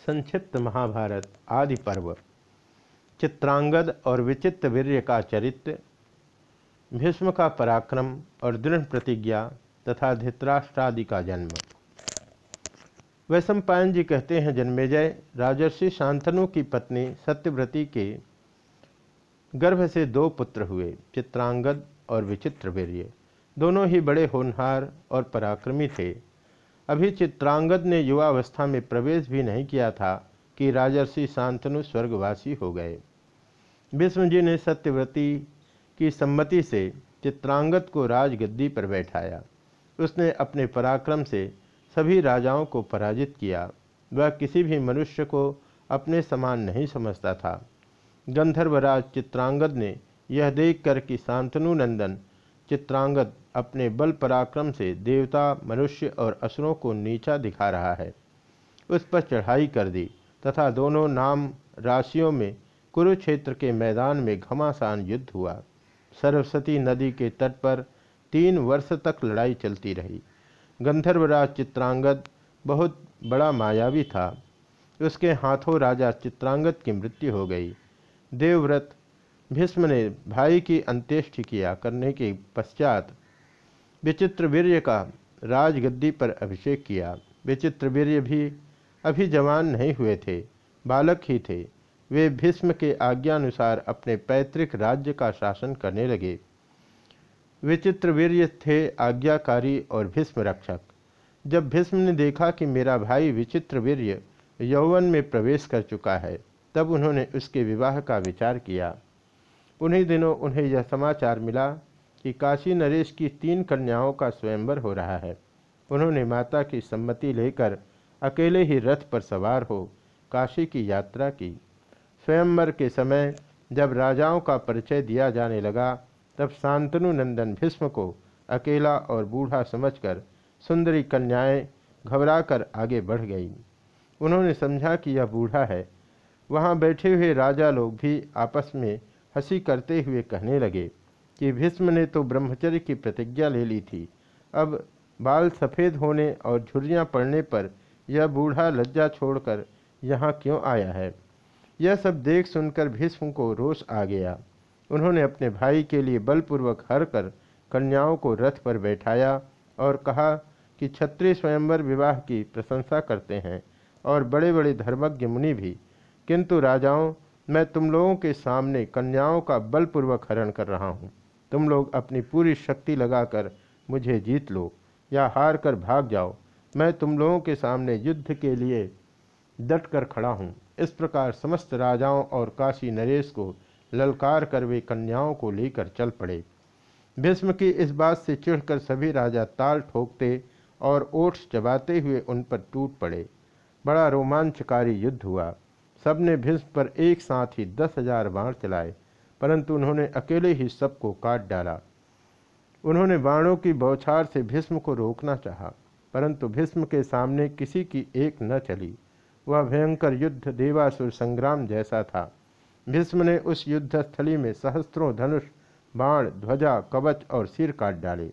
संक्षिप्त महाभारत आदि पर्व। चित्रांगद और विचित्र वीर्य का चरित्र, भीष्म का पराक्रम और दृढ़ प्रतिज्ञा तथा धृतराष्ट्रादि का जन्म। वैशंपायन जी कहते हैं, जन्मेजय, राजर्षि शांतनु की पत्नी सत्यव्रती के गर्भ से दो पुत्र हुए, चित्रांगद और विचित्र वीर्य। दोनों ही बड़े होनहार और पराक्रमी थे। अभी चित्रांगद ने युवावस्था में प्रवेश भी नहीं किया था कि राजर्षि शांतनु स्वर्गवासी हो गए। विष्णु जी ने सत्यव्रती की सम्मति से चित्रांगद को राजगद्दी पर बैठाया। उसने अपने पराक्रम से सभी राजाओं को पराजित किया। वह किसी भी मनुष्य को अपने समान नहीं समझता था। गंधर्वराज चित्रांगद ने यह देखकर कि शांतनु नंदन चित्रांगद अपने बल पराक्रम से देवता, मनुष्य और असुरों को नीचा दिखा रहा है। उस पर चढ़ाई कर दी तथा दोनों नाम राशियों में कुरुक्षेत्र के मैदान में घमासान युद्ध हुआ। सरस्वती नदी के तट पर तीन वर्ष तक लड़ाई चलती रही। गंधर्वराज चित्रांगद बहुत बड़ा मायावी था। उसके हाथों राजा चित्रांगद की मृत्यु हो गई। देवव्रत भीष्म ने भाई की अंत्येष्टि किया करने के पश्चात विचित्र वीर्य का राजगद्दी पर अभिषेक किया। विचित्र वीर्य भी अभी जवान नहीं हुए थे, बालक ही थे। वे भीष्म के आज्ञानुसार अपने पैतृक राज्य का शासन करने लगे। विचित्र वीर्य थे आज्ञाकारी और भीष्म रक्षक। जब भीष्म ने देखा कि मेरा भाई विचित्र वीर्य यौवन में प्रवेश कर चुका है, तब उन्होंने उसके विवाह का विचार किया। उन्हीं दिनों उन्हें यह समाचार मिला कि काशी नरेश की तीन कन्याओं का स्वयंवर हो रहा है। उन्होंने माता की सम्मति लेकर अकेले ही रथ पर सवार हो काशी की यात्रा की। स्वयंवर के समय जब राजाओं का परिचय दिया जाने लगा, तब शांतनु नंदन भीष्म को अकेला और बूढ़ा समझकर सुंदरी कन्याएँ घबराकर आगे बढ़ गईं। उन्होंने समझा कि यह बूढ़ा है। वहाँ बैठे हुए राजा लोग भी आपस में हँसी करते हुए कहने लगे कि भीष्म ने तो ब्रह्मचर्य की प्रतिज्ञा ले ली थी। अब बाल सफ़ेद होने और झुर्रियाँ पड़ने पर यह बूढ़ा लज्जा छोड़कर यहाँ क्यों आया है? यह सब देख सुनकर भीष्म को रोष आ गया। उन्होंने अपने भाई के लिए बलपूर्वक हर कर कन्याओं को रथ पर बैठाया और कहा कि क्षत्रिय स्वयंवर विवाह की प्रशंसा करते हैं और बड़े बड़े धर्मज्ञ मुनि भी। किंतु राजाओं मैं तुम लोगों के सामने कन्याओं का बलपूर्वक हरण कर रहा हूँ। तुम लोग अपनी पूरी शक्ति लगाकर मुझे जीत लो या हार कर भाग जाओ। मैं तुम लोगों के सामने युद्ध के लिए डट कर खड़ा हूँ। इस प्रकार समस्त राजाओं और काशी नरेश को ललकार कर वे कन्याओं को लेकर चल पड़े। भीष्म की इस बात से चिढ़कर सभी राजा ताल ठोकते और ओठ चबाते हुए उन पर टूट पड़े। बड़ा रोमांचकारी युद्ध हुआ। सबने भीष्म पर एक साथ ही दस हज़ार बाण चलाए, परंतु उन्होंने अकेले ही सबको काट डाला। उन्होंने बाणों की बौछार से भीष्म को रोकना चाहा, परंतु भीष्म के सामने किसी की एक न चली। वह भयंकर युद्ध देवासुर संग्राम जैसा था। भीष्म ने उस युद्ध स्थली में सहस्त्रों धनुष, बाण, ध्वजा, कवच और सिर काट डाले।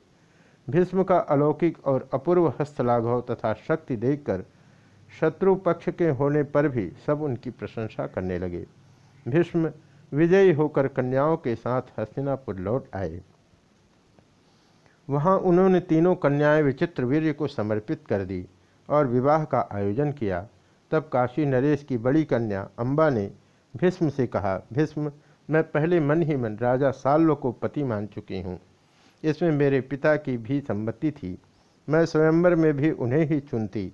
भीष्म का अलौकिक और अपूर्व हस्तलाघव तथा शक्ति देखकर शत्रु पक्ष के होने पर भी सब उनकी प्रशंसा करने लगे। भीष्म विजयी होकर कन्याओं के साथ हस्तिनापुर लौट आए। वहाँ उन्होंने तीनों कन्याएँ विचित्र वीर्य को समर्पित कर दी और विवाह का आयोजन किया। तब काशी नरेश की बड़ी कन्या अम्बा ने भीष्म से कहा, भीष्म, मैं पहले मन ही मन राजा साल्व को पति मान चुकी हूँ। इसमें मेरे पिता की भी सम्मति थी। मैं स्वयंवर में भी उन्हें ही चुनती।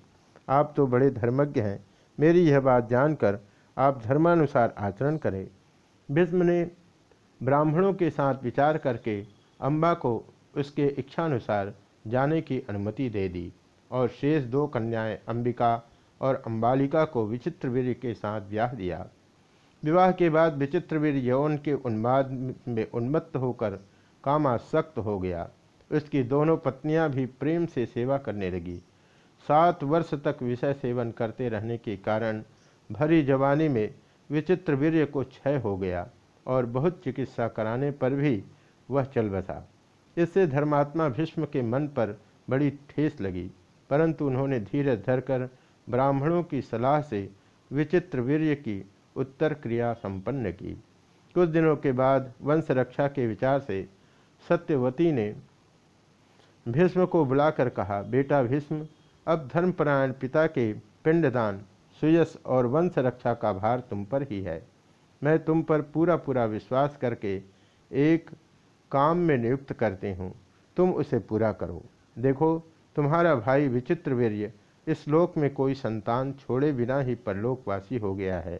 आप तो बड़े धर्मज्ञ हैं। मेरी यह बात जानकर आप धर्मानुसार आचरण करें। भीष्म ने ब्राह्मणों के साथ विचार करके अम्बा को उसके इच्छानुसार जाने की अनुमति दे दी और शेष दो कन्याएँ अंबिका और अम्बालिका को विचित्रवीर के साथ ब्याह दिया। विवाह के बाद विचित्रवीर यौन के उन्माद में उन्मत्त होकर कामासक्त हो गया। उसकी दोनों पत्नियाँ भी प्रेम से सेवा करने लगी। सात वर्ष तक विषय सेवन करते रहने के कारण भरी जवानी में विचित्र वीर्य को क्षय हो गया और बहुत चिकित्सा कराने पर भी वह चल बसा। इससे धर्मात्मा भीष्म के मन पर बड़ी ठेस लगी, परंतु उन्होंने धीरज धरकर ब्राह्मणों की सलाह से विचित्र वीर्य की उत्तर क्रिया संपन्न की। कुछ दिनों के बाद वंश रक्षा के विचार से सत्यवती ने भीष्म को बुलाकर कहा, बेटा भीष्म अब धर्मपरायण पिता के पिंडदान, सुयस और वंश रक्षा का भार तुम पर ही है। मैं तुम पर पूरा पूरा विश्वास करके एक काम में नियुक्त करती हूँ। तुम उसे पूरा करो। देखो, तुम्हारा भाई विचित्र वीर्य इस लोक में कोई संतान छोड़े बिना ही परलोकवासी हो गया है।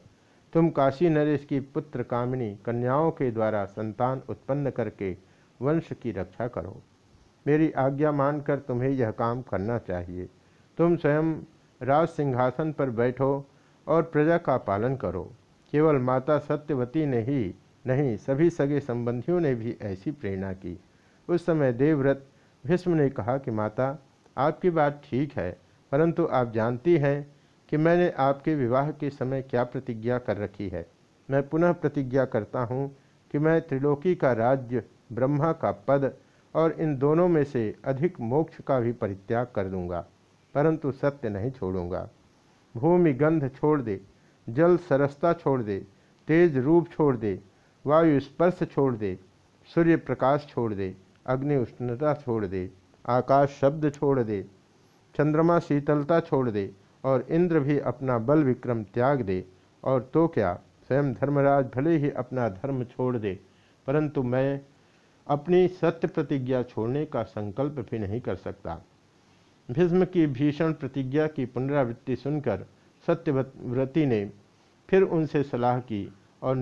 तुम काशी नरेश की पुत्र कामिनी कन्याओं के द्वारा संतान उत्पन्न करके वंश की रक्षा करो। मेरी आज्ञा मानकर तुम्हें यह काम करना चाहिए। तुम स्वयं राज सिंहासन पर बैठो और प्रजा का पालन करो। केवल माता सत्यवती ने ही नहीं, सभी सगे संबंधियों ने भी ऐसी प्रेरणा की। उस समय देवव्रत भीष्म ने कहा कि माता, आपकी बात ठीक है, परंतु आप जानती हैं कि मैंने आपके विवाह के समय क्या प्रतिज्ञा कर रखी है। मैं पुनः प्रतिज्ञा करता हूँ कि मैं त्रिलोकी का राज्य, ब्रह्मा का पद और इन दोनों में से अधिक मोक्ष का भी परित्याग कर दूँगा। परंतु सत्य नहीं छोड़ूँगा। भूमि गंध छोड़ दे, जल सरसता छोड़ दे, तेज रूप छोड़ दे, वायु स्पर्श छोड़ दे, सूर्य प्रकाश छोड़ दे, अग्नि उष्णता छोड़ दे, आकाश शब्द छोड़ दे, चंद्रमा शीतलता छोड़ दे और इंद्र भी अपना बल विक्रम त्याग दे। और तो क्या, स्वयं धर्मराज भले ही अपना धर्म छोड़ दे, परंतु मैं अपनी सत्य प्रतिज्ञा छोड़ने का संकल्प भी नहीं कर सकता। भीष्म की भीषण प्रतिज्ञा की पुनरावृत्ति सुनकर सत्यव्रती ने फिर उनसे सलाह की और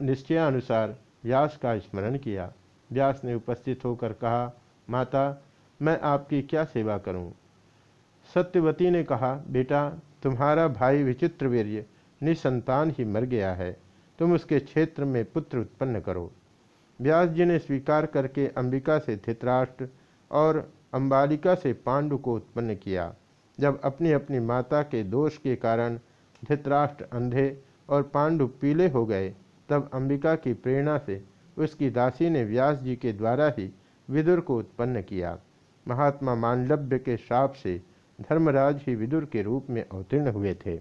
निश्चयानुसार व्यास का स्मरण किया। व्यास ने उपस्थित होकर कहा, माता, मैं आपकी क्या सेवा करूँ? सत्यवती ने कहा, बेटा, तुम्हारा भाई विचित्र वीर्य, निसंतान ही मर गया है। तुम उसके क्षेत्र में पुत्र उत्पन्न करो। व्यास जी ने स्वीकार करके अंबिका से धित्राष्ट्र और अंबालिका से पांडु को उत्पन्न किया, जब अपनी अपनी माता के दोष के कारण धित्राष्ट्र अंधे और पांडु पीले हो गए, तब अंबिका की प्रेरणा से उसकी दासी ने व्यास जी के द्वारा ही विदुर को उत्पन्न किया। महात्मा मांडव्य के श्राप से धर्मराज ही विदुर के रूप में अवतीर्ण हुए थे।